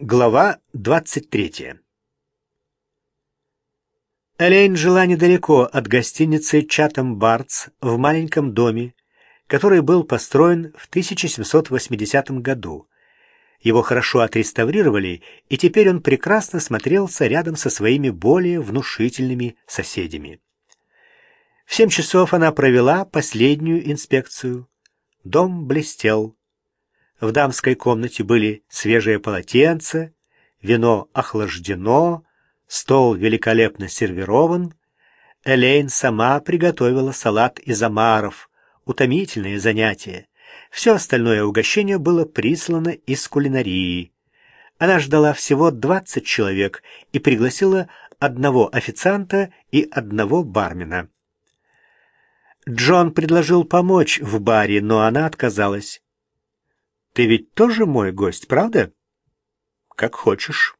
Глава 23 Элейн жила недалеко от гостиницы Чатам Бартс в маленьком доме, который был построен в 1780 году. Его хорошо отреставрировали, и теперь он прекрасно смотрелся рядом со своими более внушительными соседями. В семь часов она провела последнюю инспекцию. Дом блестел. В дамской комнате были свежие полотенца, вино охлаждено, стол великолепно сервирован. Элейн сама приготовила салат из омаров, утомительное занятие. Все остальное угощение было прислано из кулинарии. Она ждала всего двадцать человек и пригласила одного официанта и одного бармена. Джон предложил помочь в баре, но она отказалась. Ты ведь тоже мой гость, правда? Как хочешь.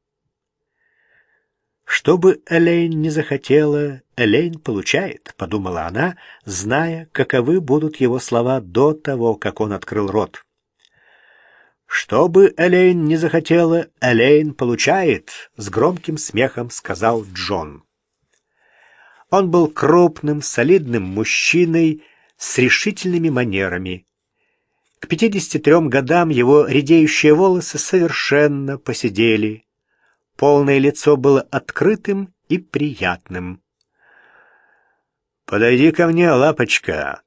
Что бы Элейн не захотела, Элейн получает, подумала она, зная, каковы будут его слова до того, как он открыл рот. Что бы Элейн не захотела, Элейн получает, с громким смехом сказал Джон. Он был крупным, солидным мужчиной с решительными манерами. К 53 годам его редеющие волосы совершенно посидели. Полное лицо было открытым и приятным. «Подойди ко мне, лапочка!»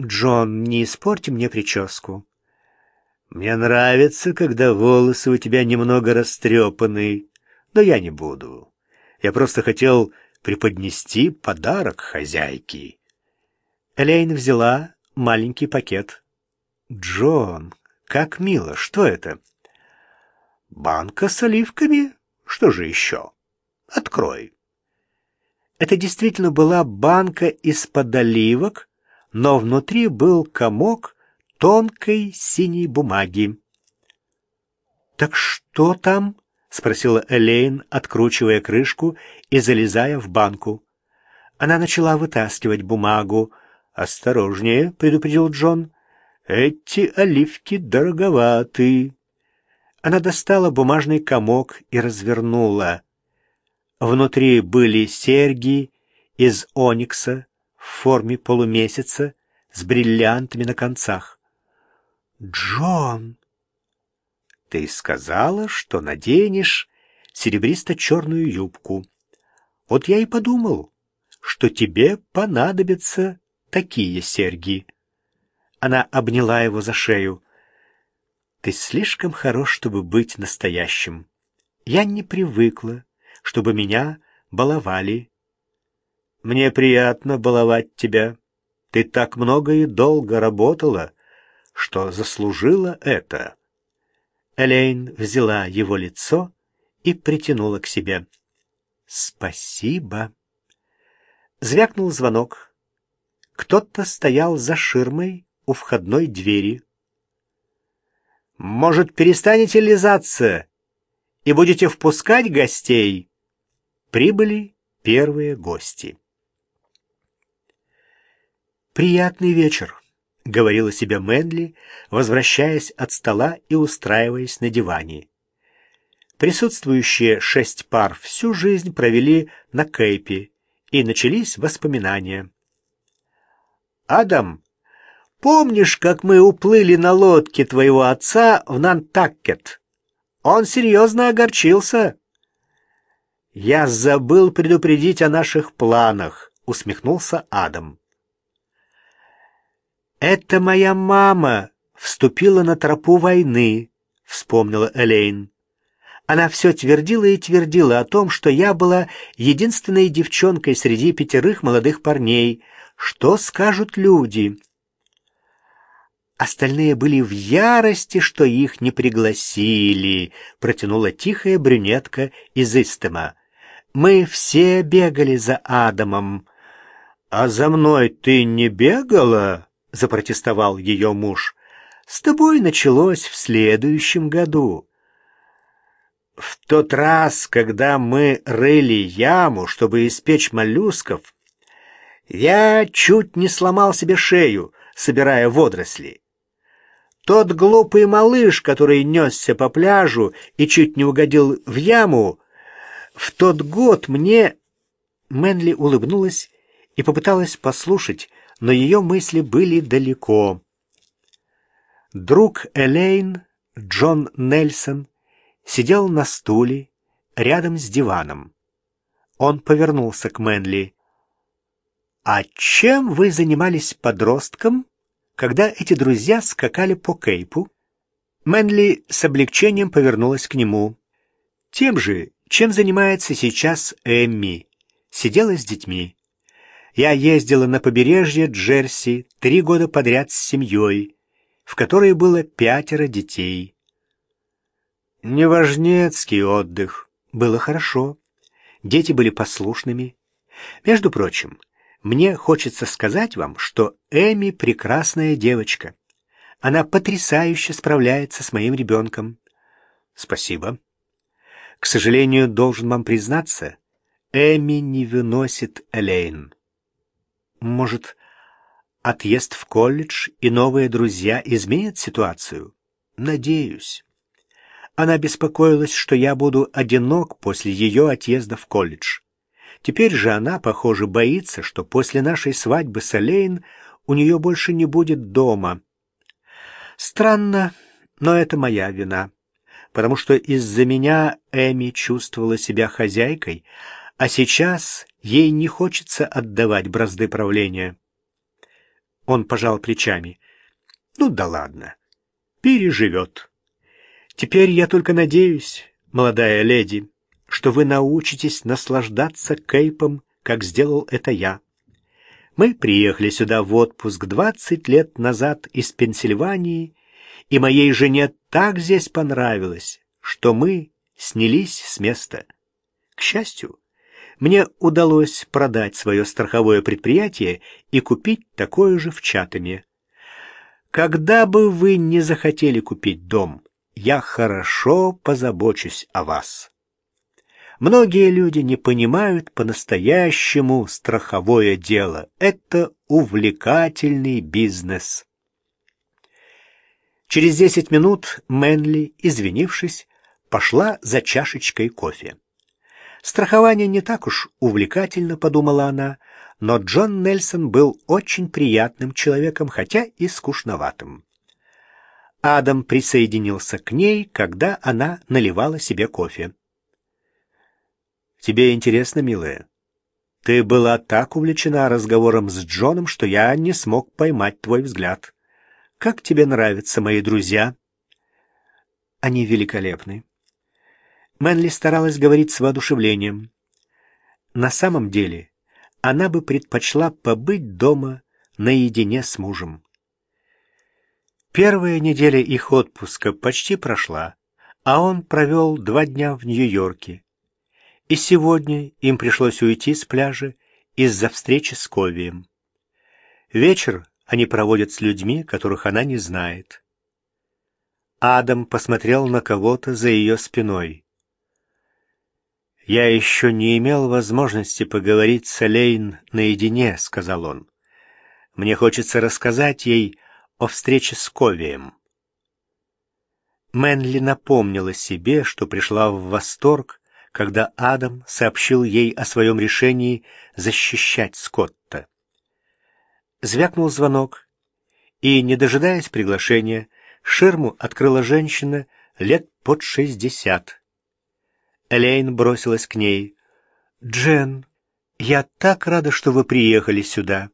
«Джон, не испорти мне прическу». «Мне нравится, когда волосы у тебя немного растрепаны, но я не буду. Я просто хотел преподнести подарок хозяйке». Элейн взяла маленький пакет. Джон, как мило, что это? Банка с оливками? Что же еще? Открой. Это действительно была банка из-под оливок, но внутри был комок тонкой синей бумаги. «Так что там?» — спросила Элейн, откручивая крышку и залезая в банку. Она начала вытаскивать бумагу. «Осторожнее», — предупредил Джон. Эти оливки дороговаты. Она достала бумажный комок и развернула. Внутри были серьги из оникса в форме полумесяца с бриллиантами на концах. «Джон!» «Ты сказала, что наденешь серебристо-черную юбку. Вот я и подумал, что тебе понадобятся такие серьги». Она обняла его за шею. «Ты слишком хорош, чтобы быть настоящим. Я не привыкла, чтобы меня баловали. Мне приятно баловать тебя. Ты так много и долго работала, что заслужила это». Элейн взяла его лицо и притянула к себе. «Спасибо». Звякнул звонок. Кто-то стоял за ширмой у входной двери. «Может, перестанете лизаться и будете впускать гостей?» Прибыли первые гости. «Приятный вечер», — говорила себе Мэнли, возвращаясь от стола и устраиваясь на диване. Присутствующие шесть пар всю жизнь провели на Кейпе, и начались воспоминания. Адам Помнишь, как мы уплыли на лодке твоего отца в Нантаккет? Он серьезно огорчился. Я забыл предупредить о наших планах, усмехнулся Адам. Это моя мама вступила на тропу войны, вспомнила Элейн. Она все твердила и твердила о том, что я была единственной девчонкой среди пятерых молодых парней. Что скажут люди? Остальные были в ярости, что их не пригласили, протянула тихая брюнетка из Истема. Мы все бегали за Адамом. А за мной ты не бегала? запротестовал ее муж. С тобой началось в следующем году. В тот раз, когда мы рыли яму, чтобы испечь моллюсков, я чуть не сломал себе шею, собирая водоросли. Тот глупый малыш, который несся по пляжу и чуть не угодил в яму, в тот год мне...» Мэнли улыбнулась и попыталась послушать, но ее мысли были далеко. Друг Элейн, Джон Нельсон, сидел на стуле рядом с диваном. Он повернулся к Мэнли. «А чем вы занимались подростком, когда эти друзья скакали по Кейпу?» Мэнли с облегчением повернулась к нему. «Тем же, чем занимается сейчас Эмми. Сидела с детьми. Я ездила на побережье Джерси три года подряд с семьей, в которой было пятеро детей. Неважнецкий отдых. Было хорошо. Дети были послушными. Между прочим, мне хочется сказать вам, что Эми прекрасная девочка. Она потрясающе справляется с моим ребенком. Спасибо. К сожалению, должен вам признаться, Эми не выносит Элейн. Может, отъезд в колледж и новые друзья изменят ситуацию? Надеюсь. Она беспокоилась, что я буду одинок после ее отъезда в колледж. Теперь же она, похоже, боится, что после нашей свадьбы с Элейн у нее больше не будет дома. Странно, но это моя вина, потому что из-за меня Эми чувствовала себя хозяйкой, а сейчас ей не хочется отдавать бразды правления. Он пожал плечами. Ну да ладно, переживет. Теперь я только надеюсь, молодая леди, что вы научитесь наслаждаться Кейпом, как сделал это я. Мы приехали сюда в отпуск двадцать лет назад из Пенсильвании, и моей жене так здесь понравилось, что мы снялись с места. К счастью, мне удалось продать свое страховое предприятие и купить такое же в Чатаме. Когда бы вы не захотели купить дом, я хорошо позабочусь о вас. Многие люди не понимают по-настоящему страховое дело. Это увлекательный бизнес. Через десять минут Мэнли, извинившись, пошла за чашечкой кофе. Страхование не так уж увлекательно, подумала она, но Джон Нельсон был очень приятным человеком, хотя и скучноватым. Адам присоединился к ней, когда она наливала себе кофе. Тебе интересно, милая? Ты была так увлечена разговором с Джоном, что я не смог поймать твой взгляд. Как тебе нравятся мои друзья? Они великолепны. Мэнли старалась говорить с воодушевлением. На самом деле, она бы предпочла побыть дома наедине с мужем. Первая неделя их отпуска почти прошла, а он провел два дня в Нью-Йорке. И сегодня им пришлось уйти с пляжа из-за встречи с Ковием. Вечер они проводят с людьми, которых она не знает. Адам посмотрел на кого-то за ее спиной. «Я еще не имел возможности поговорить с Алейн наедине», — сказал он. «Мне хочется рассказать ей о встрече с Ковием». Мэнли напомнила себе, что пришла в восторг, когда Адам сообщил ей о своем решении защищать Скотта. Звякнул звонок, и, не дожидаясь приглашения, ширму открыла женщина лет под шестьдесят. Элейн бросилась к ней. «Джен, я так рада, что вы приехали сюда».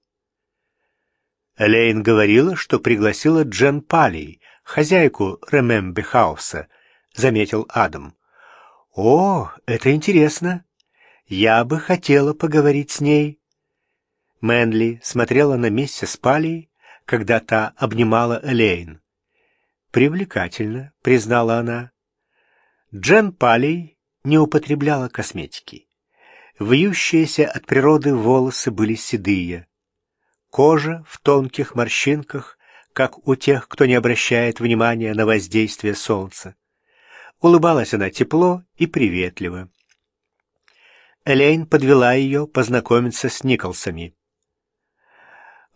Элейн говорила, что пригласила Джен Палей, хозяйку Ремемби Хауса, заметил Адам. «О, это интересно. Я бы хотела поговорить с ней». Мэнли смотрела на миссис Палли, когда та обнимала Элейн. «Привлекательно», — признала она. Джен Палли не употребляла косметики. Вьющиеся от природы волосы были седые. Кожа в тонких морщинках, как у тех, кто не обращает внимания на воздействие солнца. Улыбалась она тепло и приветливо. Элейн подвела ее познакомиться с Николсами.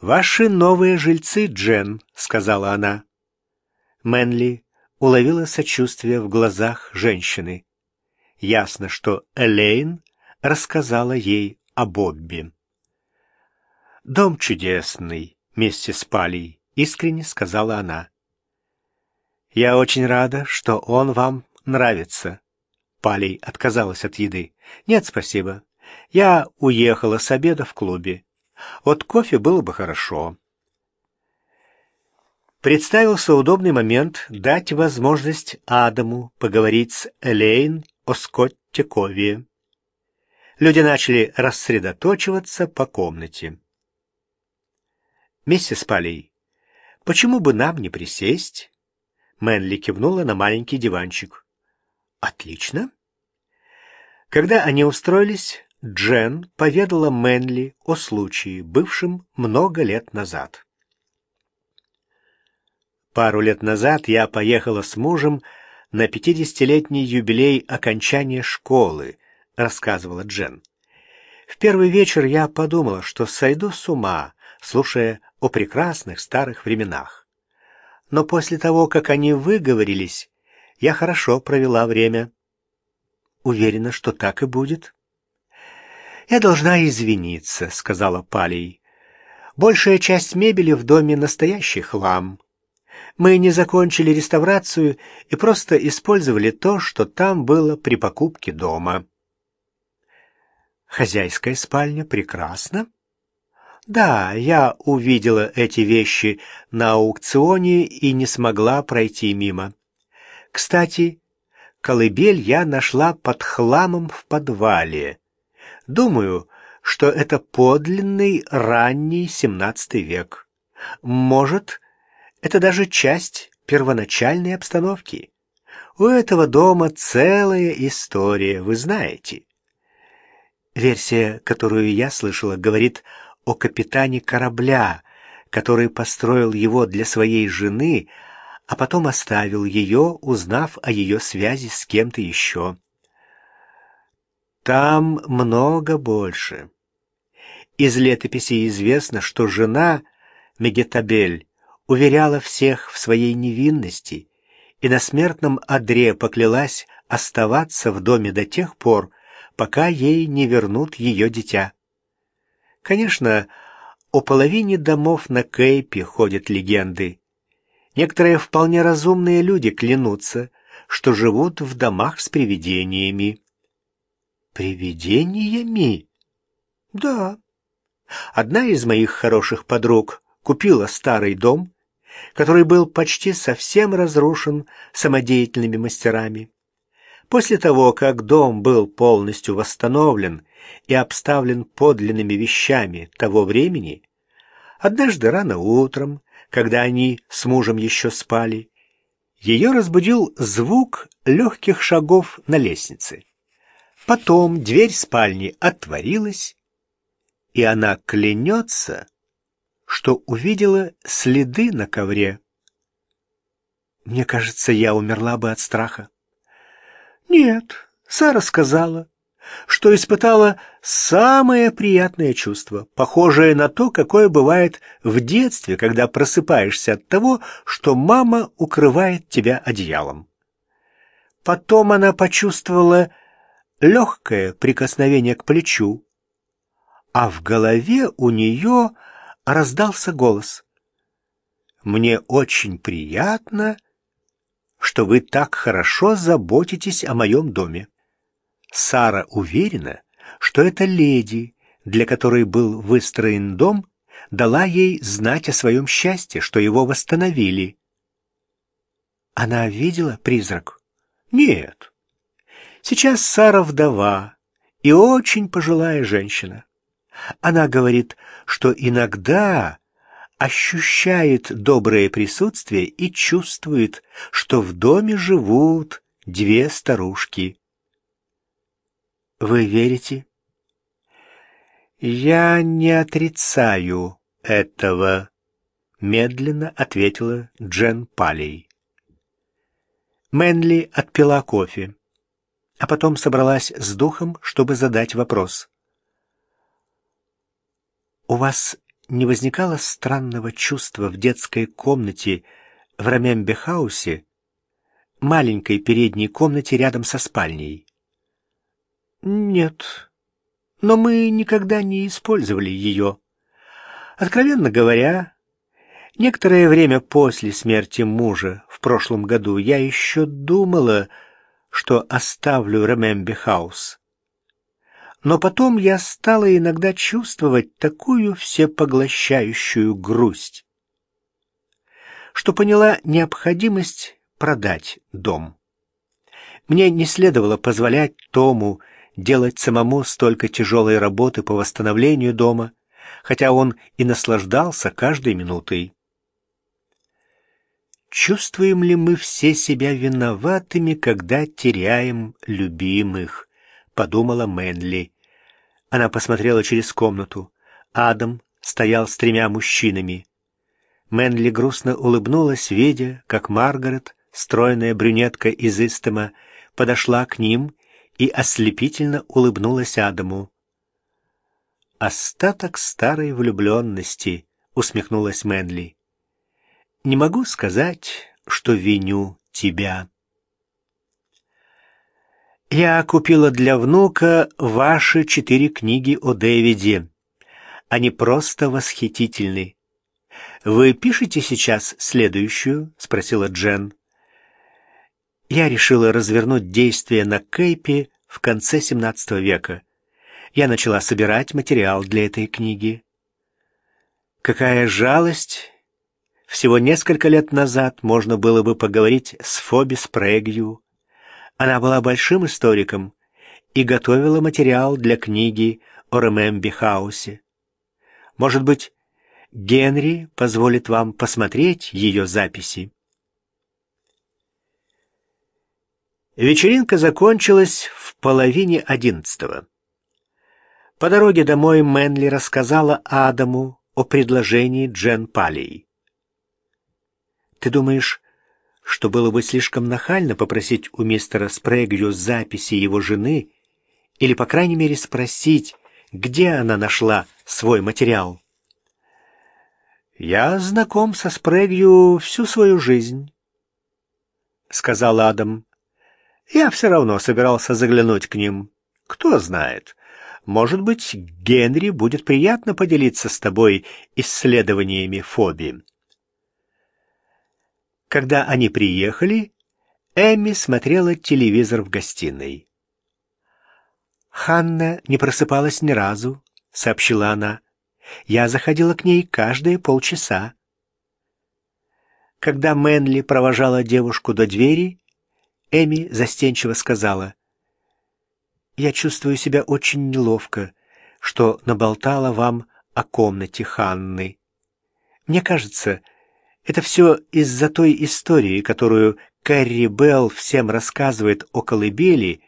«Ваши новые жильцы, Джен», — сказала она. Мэнли уловила сочувствие в глазах женщины. Ясно, что Элейн рассказала ей о Бобби. «Дом чудесный, миссис Палей», — искренне сказала она. «Я очень рада, что он вам нравится». Палей отказалась от еды. «Нет, спасибо. Я уехала с обеда в клубе. От кофе было бы хорошо». Представился удобный момент дать возможность Адаму поговорить с Элейн о Скотте Кови. Люди начали рассредоточиваться по комнате. «Миссис Палей, почему бы нам не присесть?» Мэнли кивнула на маленький диванчик. «Отлично». Когда они устроились, Джен поведала Мэнли о случае, бывшем много лет назад. Пару лет назад я поехала с мужем на пятидесятилетний юбилей окончания школы, рассказывала Джен. В первый вечер я подумала, что сойду с ума, слушая о прекрасных старых временах. Но после того, как они выговорились, я хорошо провела время. Уверена, что так и будет. Я должна извиниться, сказала Палей. Большая часть мебели в доме настоящий хлам. Мы не закончили реставрацию и просто использовали то, что там было при покупке дома. Хозяйская спальня прекрасна, да, я увидела эти вещи на аукционе и не смогла пройти мимо. Кстати, колыбель я нашла под хламом в подвале. Думаю, что это подлинный ранний XVII век. Может, это даже часть первоначальной обстановки. У этого дома целая история, вы знаете. Версия, которую я слышала, говорит о капитане корабля, который построил его для своей жены, а потом оставил ее, узнав о ее связи с кем-то еще. Там много больше. Из летописи известно, что жена Мегетабель уверяла всех в своей невинности и на смертном одре поклялась оставаться в доме до тех пор, пока ей не вернут ее дитя. Конечно, о половине домов на Кейпе ходят легенды. Некоторые вполне разумные люди клянутся, что живут в домах с привидениями. Привидениями? Да. Одна из моих хороших подруг купила старый дом, который был почти совсем разрушен самодеятельными мастерами. После того, как дом был полностью восстановлен и обставлен подлинными вещами того времени, однажды рано утром, когда они с мужем еще спали, ее разбудил звук легких шагов на лестнице. Потом дверь спальни отворилась, и она клянется, что увидела следы на ковре. Мне кажется, я умерла бы от страха. Нет, Сара сказала, что испытала самое приятное чувство, похожее на то, какое бывает в детстве, когда просыпаешься от того, что мама укрывает тебя одеялом. Потом она почувствовала легкое прикосновение к плечу, а в голове у нее раздался голос. «Мне очень приятно, что вы так хорошо заботитесь о моем доме. Сара уверена, что эта леди, для которой был выстроен дом, дала ей знать о своем счастье, что его восстановили. Она видела призрак? Нет. Сейчас Сара вдова и очень пожилая женщина. Она говорит, что иногда ощущает доброе присутствие и чувствует, что в доме живут две старушки. Вы верите? Я не отрицаю этого, медленно ответила Джен Палей. Мэнли отпила кофе, а потом собралась с духом, чтобы задать вопрос. «У вас не возникало странного чувства в детской комнате в Рамембе-хаусе, маленькой передней комнате рядом со спальней? Нет, но мы никогда не использовали ее. Откровенно говоря, некоторое время после смерти мужа в прошлом году я еще думала, что оставлю Ремемби-хаус. Но потом я стала иногда чувствовать такую всепоглощающую грусть, что поняла необходимость продать дом. Мне не следовало позволять Тому делать самому столько тяжелой работы по восстановлению дома, хотя он и наслаждался каждой минутой. Чувствуем ли мы все себя виноватыми, когда теряем любимых? Подумала Мэнли. Она посмотрела через комнату. Адам стоял с тремя мужчинами. Мэнли грустно улыбнулась, видя, как Маргарет, стройная брюнетка из Истома, подошла к ним и ослепительно улыбнулась Адаму. «Остаток старой влюбленности», — усмехнулась Мэнли не могу сказать, что виню тебя. Я купила для внука ваши четыре книги о Дэвиде. Они просто восхитительны. Вы пишете сейчас следующую? спросила Джен. Я решила развернуть действие на Кейпе в конце XVII века. Я начала собирать материал для этой книги. Какая жалость, всего несколько лет назад можно было бы поговорить с Фоби Спрэгью. Она была большим историком и готовила материал для книги о Ремемби Хаусе. Может быть, Генри позволит вам посмотреть ее записи. Вечеринка закончилась в половине одиннадцатого. По дороге домой Мэнли рассказала Адаму о предложении Джен Палей. Ты думаешь, что было бы слишком нахально попросить у мистера Спрэгью записи его жены или, по крайней мере, спросить, где она нашла свой материал? «Я знаком со Спрэгью всю свою жизнь», — сказал Адам. «Я все равно собирался заглянуть к ним. Кто знает, может быть, Генри будет приятно поделиться с тобой исследованиями фобии». Когда они приехали, Эмми смотрела телевизор в гостиной. «Ханна не просыпалась ни разу», — сообщила она. «Я заходила к ней каждые полчаса». Когда Мэнли провожала девушку до двери, Эми застенчиво сказала, «Я чувствую себя очень неловко, что наболтала вам о комнате Ханны. Мне кажется, это все из-за той истории, которую Кэрри Белл всем рассказывает о колыбели,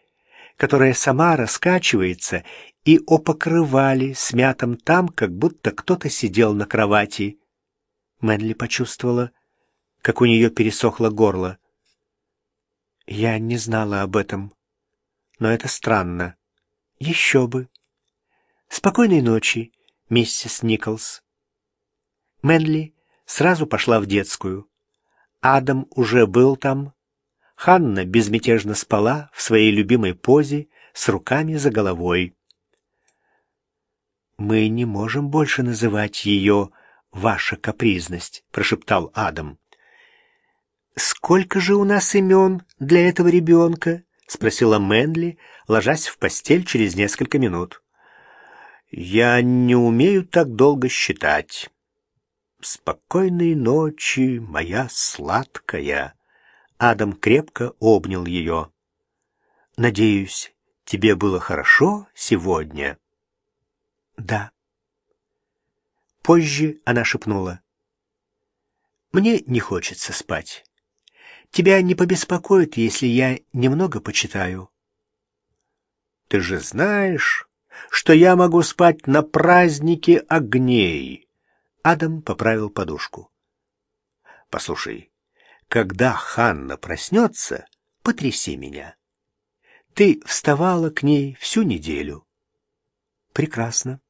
которая сама раскачивается, и о покрывале, смятом там, как будто кто-то сидел на кровати. Мэнли почувствовала, как у нее пересохло горло. Я не знала об этом, но это странно. Еще бы. Спокойной ночи, миссис Николс. Мэнли сразу пошла в детскую. Адам уже был там. Ханна безмятежно спала в своей любимой позе с руками за головой. «Мы не можем больше называть ее «ваша капризность», — прошептал Адам. «Сколько же у нас имен для этого ребенка?» — спросила Мэнли, ложась в постель через несколько минут. «Я не умею так долго считать». «Спокойной ночи, моя сладкая!» Адам крепко обнял ее. «Надеюсь, тебе было хорошо сегодня?» «Да». Позже она шепнула. «Мне не хочется спать. Тебя не побеспокоит, если я немного почитаю?» «Ты же знаешь, что я могу спать на празднике огней!» Адам поправил подушку. «Послушай, когда Ханна проснется, потряси меня. Ты вставала к ней всю неделю». «Прекрасно».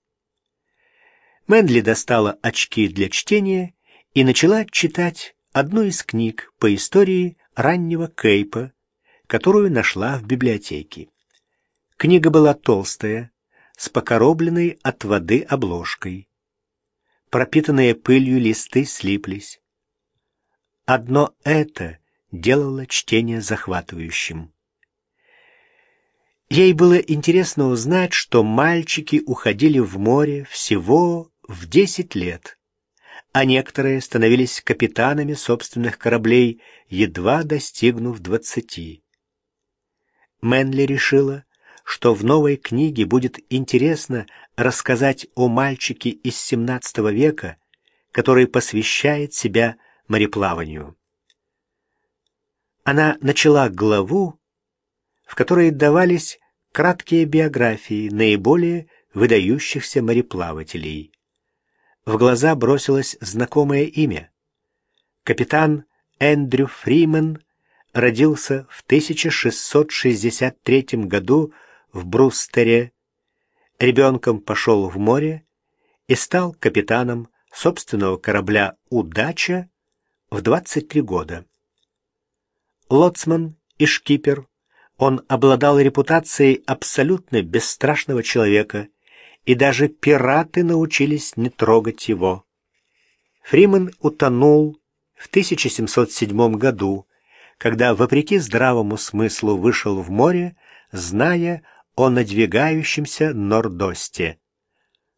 Мэнли достала очки для чтения и начала читать одну из книг по истории раннего Кейпа, которую нашла в библиотеке. Книга была толстая, с покоробленной от воды обложкой. Пропитанные пылью листы слиплись. Одно это делало чтение захватывающим. Ей было интересно узнать, что мальчики уходили в море всего в десять лет, а некоторые становились капитанами собственных кораблей, едва достигнув двадцати. Мэнли решила, что в новой книге будет интересно рассказать о мальчике из XVII века, который посвящает себя мореплаванию. Она начала главу, в которой давались краткие биографии наиболее выдающихся мореплавателей. В глаза бросилось знакомое имя. Капитан Эндрю Фриман родился в 1663 году в Брустере, ребенком пошел в море и стал капитаном собственного корабля «Удача» в 23 года. Лоцман и шкипер, он обладал репутацией абсолютно бесстрашного человека, и даже пираты научились не трогать его. Фриман утонул в 1707 году, когда, вопреки здравому смыслу, вышел в море, зная о надвигающемся нордосте.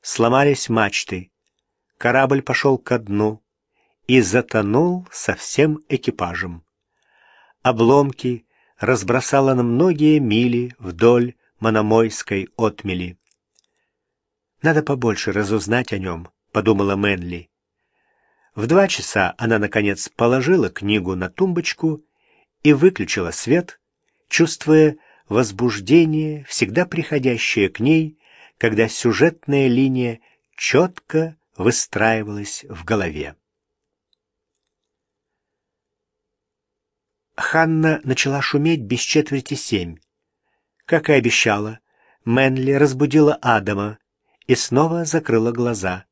Сломались мачты, корабль пошел ко дну и затонул со всем экипажем. Обломки разбросало на многие мили вдоль Мономойской отмели. «Надо побольше разузнать о нем», — подумала Мэнли. В два часа она, наконец, положила книгу на тумбочку и выключила свет, чувствуя возбуждение, всегда приходящее к ней, когда сюжетная линия четко выстраивалась в голове. Ханна начала шуметь без четверти семь. Как и обещала, Мэнли разбудила Адама и снова закрыла глаза.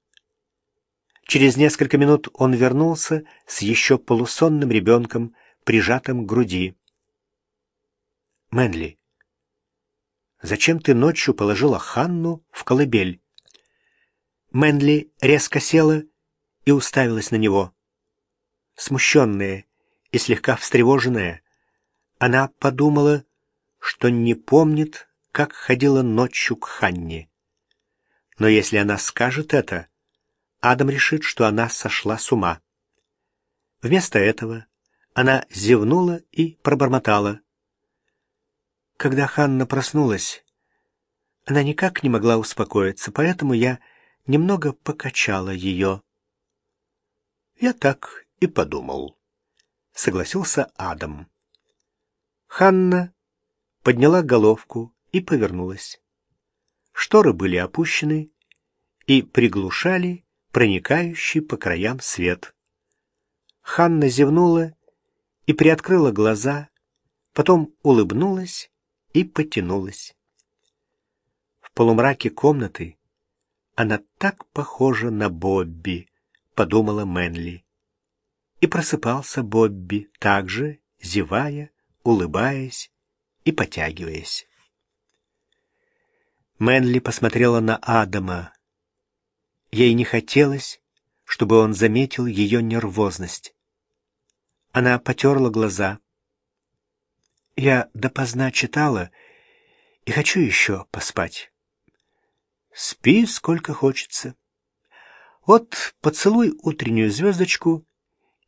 Через несколько минут он вернулся с еще полусонным ребенком, прижатым к груди. «Мэнли, Зачем ты ночью положила Ханну в колыбель?» Мэнли резко села и уставилась на него. Смущенная и слегка встревоженная, она подумала, что не помнит, как ходила ночью к Ханне. Но если она скажет это, Адам решит, что она сошла с ума. Вместо этого она зевнула и пробормотала. Когда Ханна проснулась, она никак не могла успокоиться, поэтому я немного покачала ее. «Я так и подумал», — согласился Адам. Ханна подняла головку и повернулась. Шторы были опущены и приглушали проникающий по краям свет. Ханна зевнула и приоткрыла глаза, потом улыбнулась и потянулась. В полумраке комнаты она так похожа на Бобби, подумала Мэнли. И просыпался Бобби также, зевая, улыбаясь и потягиваясь. Мэнли посмотрела на Адама. Ей не хотелось, чтобы он заметил ее нервозность. Она потерла глаза. Я допоздна читала и хочу еще поспать. Спи сколько хочется. Вот поцелуй утреннюю звездочку,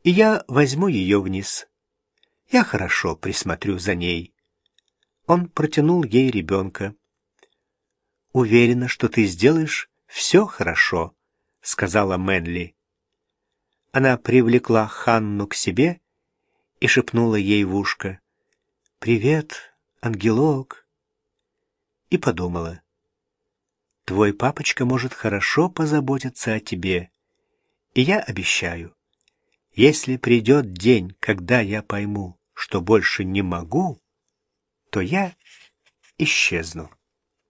и я возьму ее вниз. Я хорошо присмотрю за ней. Он протянул ей ребенка. «Уверена, что ты сделаешь все хорошо», — сказала Мэнли. Она привлекла Ханну к себе и шепнула ей в ушко. «Привет, ангелок!» И подумала, «Твой папочка может хорошо позаботиться о тебе, и я обещаю, если придет день, когда я пойму, что больше не могу, то я исчезну».